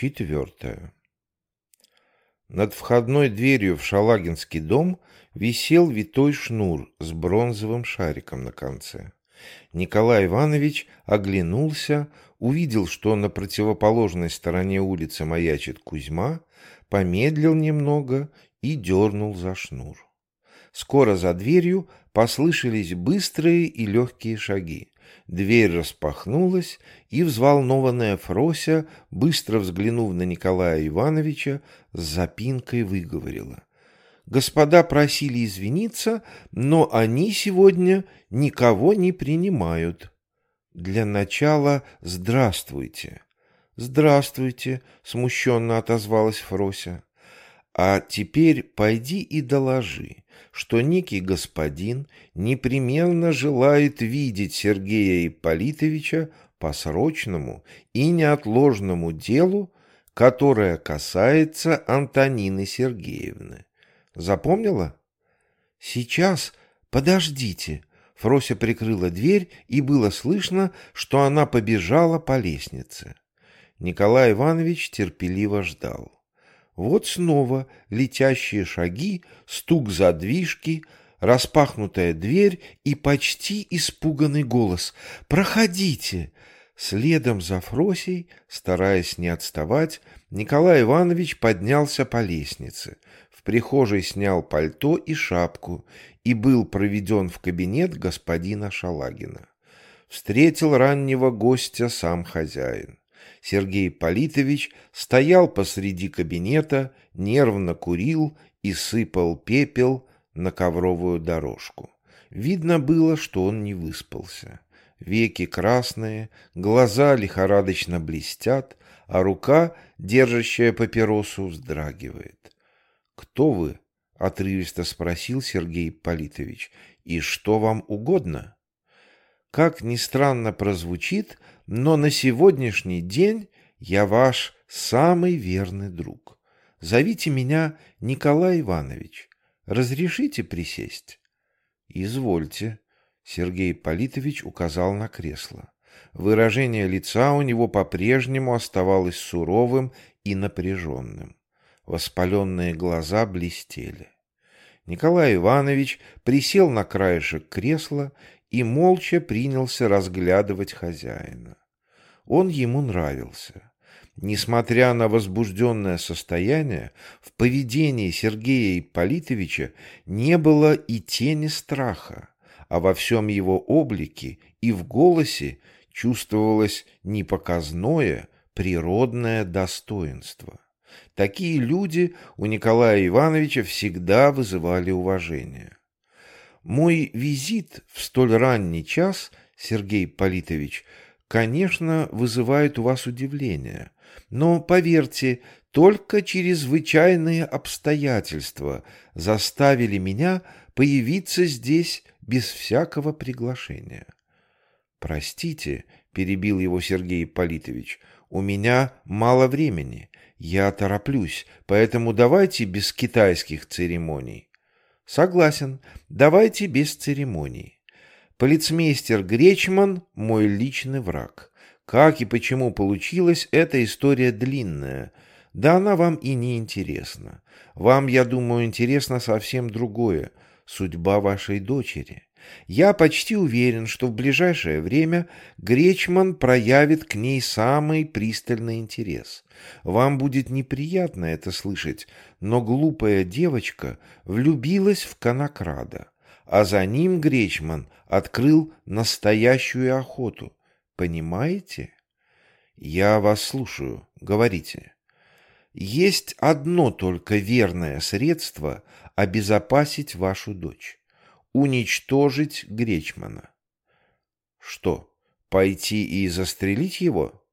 Четвертое. Над входной дверью в Шалагинский дом висел витой шнур с бронзовым шариком на конце. Николай Иванович оглянулся, увидел, что на противоположной стороне улицы маячит Кузьма, помедлил немного и дернул за шнур. Скоро за дверью послышались быстрые и легкие шаги. Дверь распахнулась, и взволнованная Фрося, быстро взглянув на Николая Ивановича, с запинкой выговорила. Господа просили извиниться, но они сегодня никого не принимают. Для начала здравствуйте. Здравствуйте, смущенно отозвалась Фрося. А теперь пойди и доложи, что некий господин непременно желает видеть Сергея Ипполитовича по срочному и неотложному делу, которое касается Антонины Сергеевны. Запомнила? Сейчас, подождите. Фрося прикрыла дверь, и было слышно, что она побежала по лестнице. Николай Иванович терпеливо ждал. Вот снова летящие шаги, стук задвижки, распахнутая дверь и почти испуганный голос «Проходите!». Следом за Фросей, стараясь не отставать, Николай Иванович поднялся по лестнице, в прихожей снял пальто и шапку и был проведен в кабинет господина Шалагина. Встретил раннего гостя сам хозяин. Сергей Политович стоял посреди кабинета, нервно курил и сыпал пепел на ковровую дорожку. Видно было, что он не выспался. Веки красные, глаза лихорадочно блестят, а рука, держащая папиросу, вздрагивает. «Кто вы?» — отрывисто спросил Сергей Политович. «И что вам угодно?» Как ни странно прозвучит, но на сегодняшний день я ваш самый верный друг. Зовите меня Николай Иванович. Разрешите присесть? Извольте. Сергей Политович указал на кресло. Выражение лица у него по-прежнему оставалось суровым и напряженным. Воспаленные глаза блестели. Николай Иванович присел на краешек кресла и молча принялся разглядывать хозяина. Он ему нравился. Несмотря на возбужденное состояние, в поведении Сергея Ипполитовича не было и тени страха, а во всем его облике и в голосе чувствовалось непоказное, природное достоинство. Такие люди у Николая Ивановича всегда вызывали уважение. Мой визит в столь ранний час, Сергей Политович, конечно, вызывает у вас удивление. Но, поверьте, только чрезвычайные обстоятельства заставили меня появиться здесь без всякого приглашения. «Простите», — перебил его Сергей Политович, — «у меня мало времени. Я тороплюсь, поэтому давайте без китайских церемоний». Согласен, давайте без церемоний. Полицмейстер Гречман – мой личный враг. Как и почему получилась эта история длинная. Да она вам и не интересна. Вам, я думаю, интересно совсем другое – судьба вашей дочери. Я почти уверен, что в ближайшее время Гречман проявит к ней самый пристальный интерес. Вам будет неприятно это слышать, но глупая девочка влюбилась в конокрада, а за ним Гречман открыл настоящую охоту. Понимаете? Я вас слушаю. Говорите. Есть одно только верное средство обезопасить вашу дочь уничтожить Гречмана. Что, пойти и застрелить его?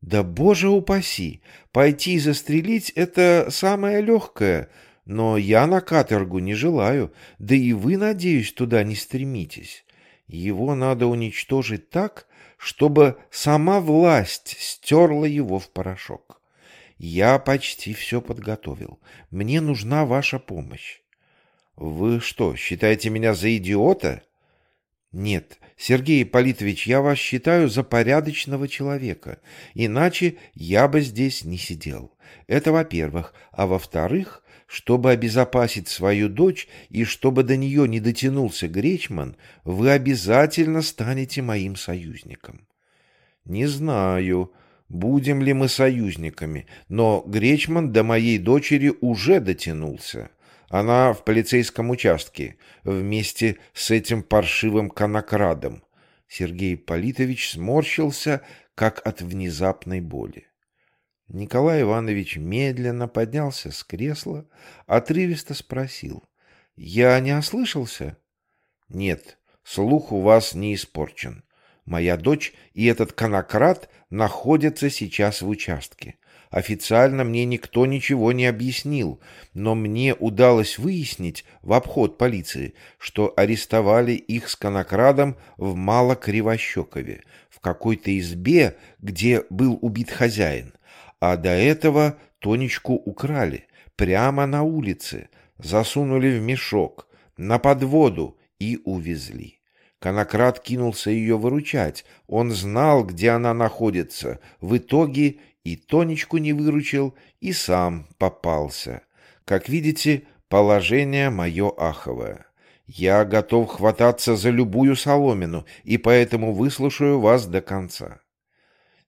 Да боже упаси! Пойти и застрелить — это самое легкое, но я на каторгу не желаю, да и вы, надеюсь, туда не стремитесь. Его надо уничтожить так, чтобы сама власть стерла его в порошок. Я почти все подготовил. Мне нужна ваша помощь. Вы что, считаете меня за идиота? Нет, Сергей Ипполитович, я вас считаю за порядочного человека, иначе я бы здесь не сидел. Это во-первых. А во-вторых, чтобы обезопасить свою дочь и чтобы до нее не дотянулся Гречман, вы обязательно станете моим союзником. Не знаю, будем ли мы союзниками, но Гречман до моей дочери уже дотянулся. Она в полицейском участке, вместе с этим паршивым конокрадом. Сергей Политович сморщился, как от внезапной боли. Николай Иванович медленно поднялся с кресла, отрывисто спросил. — Я не ослышался? — Нет, слух у вас не испорчен. Моя дочь и этот конократ находятся сейчас в участке. Официально мне никто ничего не объяснил, но мне удалось выяснить в обход полиции, что арестовали их с конокрадом в Малокривощекове, в какой-то избе, где был убит хозяин. А до этого Тонечку украли прямо на улице, засунули в мешок, на подводу и увезли. Конократ кинулся ее выручать. Он знал, где она находится. В итоге и Тонечку не выручил, и сам попался. Как видите, положение мое аховое. Я готов хвататься за любую соломину, и поэтому выслушаю вас до конца.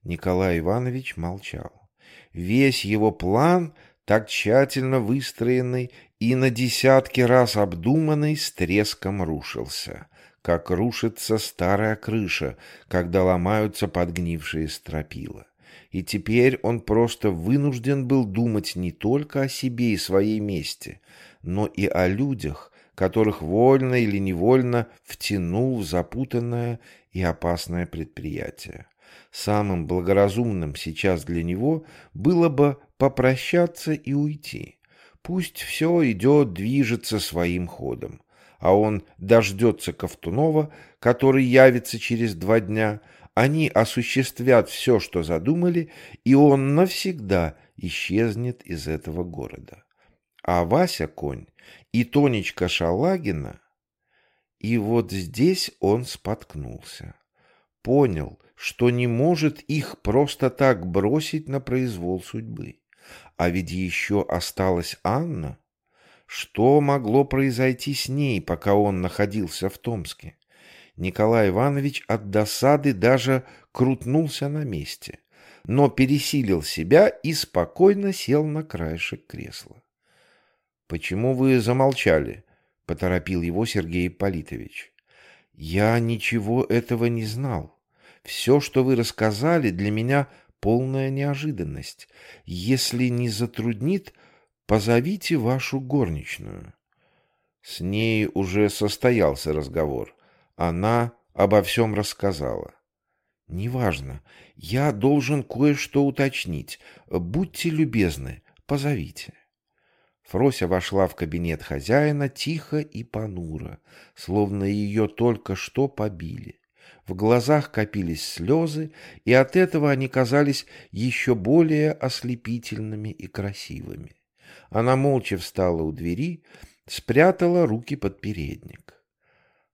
Николай Иванович молчал. Весь его план, так тщательно выстроенный и на десятки раз обдуманный, с треском рушился, как рушится старая крыша, когда ломаются подгнившие стропила и теперь он просто вынужден был думать не только о себе и своей мести, но и о людях, которых вольно или невольно втянул в запутанное и опасное предприятие. Самым благоразумным сейчас для него было бы попрощаться и уйти. Пусть все идет, движется своим ходом. А он дождется Ковтунова, который явится через два дня, они осуществят все, что задумали, и он навсегда исчезнет из этого города. А Вася Конь и Тонечка Шалагина... И вот здесь он споткнулся. Понял, что не может их просто так бросить на произвол судьбы. А ведь еще осталась Анна. Что могло произойти с ней, пока он находился в Томске? Николай Иванович от досады даже крутнулся на месте, но пересилил себя и спокойно сел на краешек кресла. — Почему вы замолчали? — поторопил его Сергей Политович. — Я ничего этого не знал. Все, что вы рассказали, для меня полная неожиданность. Если не затруднит, позовите вашу горничную. С ней уже состоялся разговор. Она обо всем рассказала. «Неважно. Я должен кое-что уточнить. Будьте любезны, позовите». Фрося вошла в кабинет хозяина тихо и понуро, словно ее только что побили. В глазах копились слезы, и от этого они казались еще более ослепительными и красивыми. Она молча встала у двери, спрятала руки под передник.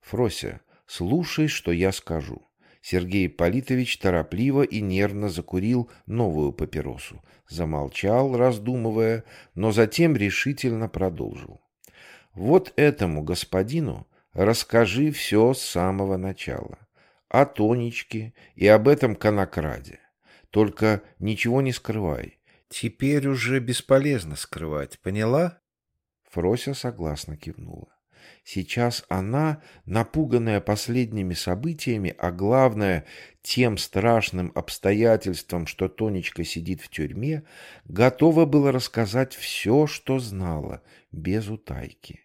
«Фрося, Слушай, что я скажу. Сергей Политович торопливо и нервно закурил новую папиросу, замолчал, раздумывая, но затем решительно продолжил. Вот этому господину расскажи все с самого начала. О Тонечке и об этом конокраде. Только ничего не скрывай. Теперь уже бесполезно скрывать, поняла? Фрося согласно кивнула. Сейчас она, напуганная последними событиями, а главное тем страшным обстоятельством, что Тонечка сидит в тюрьме, готова была рассказать все, что знала, без утайки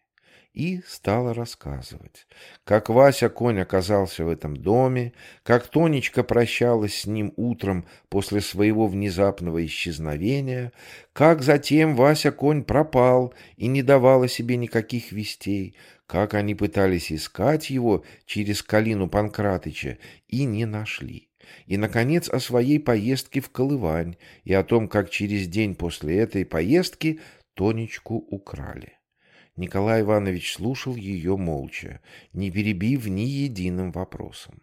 и стала рассказывать, как Вася Конь оказался в этом доме, как Тонечка прощалась с ним утром после своего внезапного исчезновения, как затем Вася Конь пропал и не давал о себе никаких вестей, как они пытались искать его через Калину Панкратыча и не нашли. И, наконец, о своей поездке в Колывань и о том, как через день после этой поездки Тонечку украли. Николай Иванович слушал ее молча, не перебив ни единым вопросом.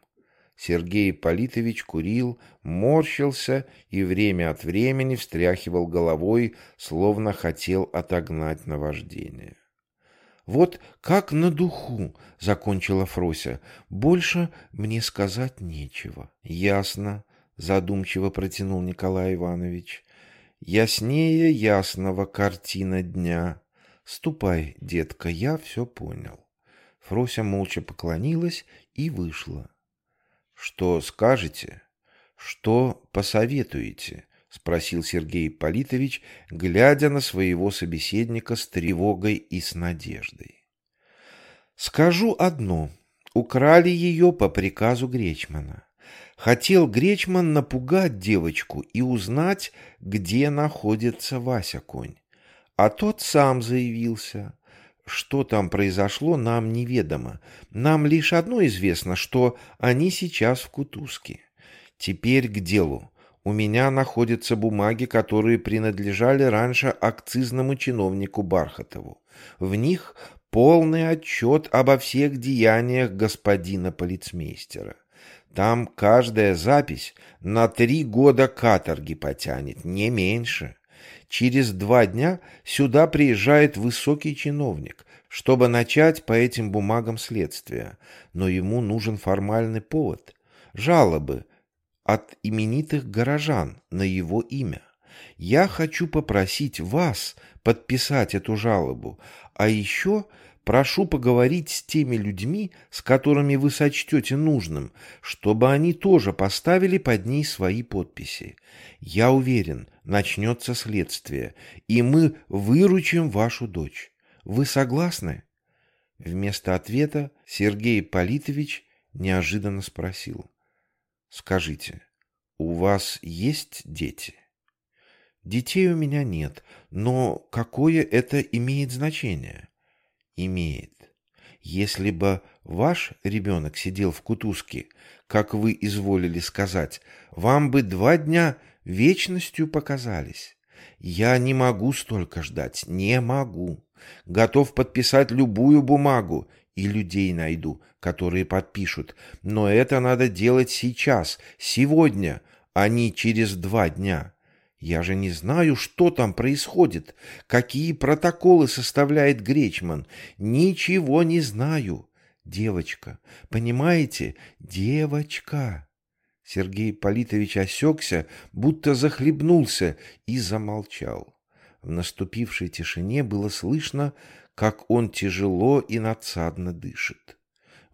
Сергей Политович курил, морщился и время от времени встряхивал головой, словно хотел отогнать наваждение. «Вот как на духу», — закончила Фрося, — «больше мне сказать нечего». «Ясно», — задумчиво протянул Николай Иванович. «Яснее ясного картина дня». «Ступай, детка, я все понял». Фрося молча поклонилась и вышла. «Что скажете? Что посоветуете?» — спросил Сергей Политович, глядя на своего собеседника с тревогой и с надеждой. «Скажу одно. Украли ее по приказу Гречмана. Хотел Гречман напугать девочку и узнать, где находится Вася Конь. А тот сам заявился. Что там произошло, нам неведомо. Нам лишь одно известно, что они сейчас в Кутузке. Теперь к делу. У меня находятся бумаги, которые принадлежали раньше акцизному чиновнику Бархатову. В них полный отчет обо всех деяниях господина полицмейстера. Там каждая запись на три года каторги потянет, не меньше. Через два дня сюда приезжает высокий чиновник, чтобы начать по этим бумагам следствие, но ему нужен формальный повод – жалобы от именитых горожан на его имя. Я хочу попросить вас подписать эту жалобу, а еще прошу поговорить с теми людьми, с которыми вы сочтете нужным, чтобы они тоже поставили под ней свои подписи. Я уверен, начнется следствие, и мы выручим вашу дочь. Вы согласны?» Вместо ответа Сергей Политович неожиданно спросил. «Скажите, у вас есть дети?» «Детей у меня нет, но какое это имеет значение?» «Имеет. Если бы ваш ребенок сидел в кутузке, как вы изволили сказать, вам бы два дня вечностью показались. Я не могу столько ждать, не могу. Готов подписать любую бумагу и людей найду, которые подпишут. Но это надо делать сейчас, сегодня, а не через два дня. Я же не знаю, что там происходит, какие протоколы составляет Гречман. Ничего не знаю. Девочка, понимаете, девочка. Сергей Политович осекся, будто захлебнулся и замолчал. В наступившей тишине было слышно, как он тяжело и надсадно дышит.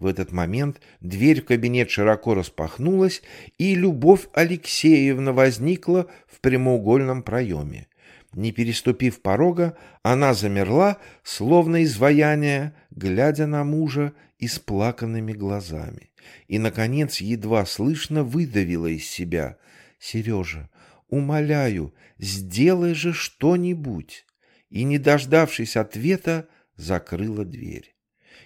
В этот момент дверь в кабинет широко распахнулась, и Любовь Алексеевна возникла в прямоугольном проеме. Не переступив порога, она замерла, словно изваяние, глядя на мужа исплаканными глазами. И, наконец, едва слышно выдавила из себя. «Сережа, умоляю, сделай же что-нибудь!» И, не дождавшись ответа, закрыла дверь.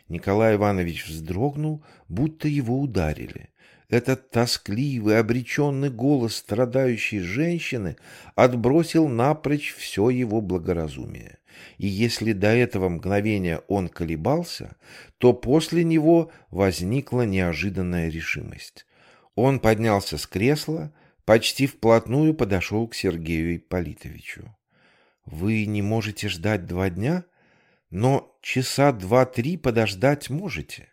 Николай Иванович вздрогнул, будто его ударили. Этот тоскливый, обреченный голос страдающей женщины отбросил напрочь все его благоразумие. И если до этого мгновения он колебался, то после него возникла неожиданная решимость. Он поднялся с кресла, почти вплотную подошел к Сергею Ипполитовичу. «Вы не можете ждать два дня, но часа два-три подождать можете.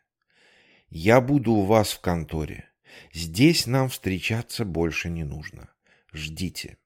Я буду у вас в конторе». Здесь нам встречаться больше не нужно. Ждите.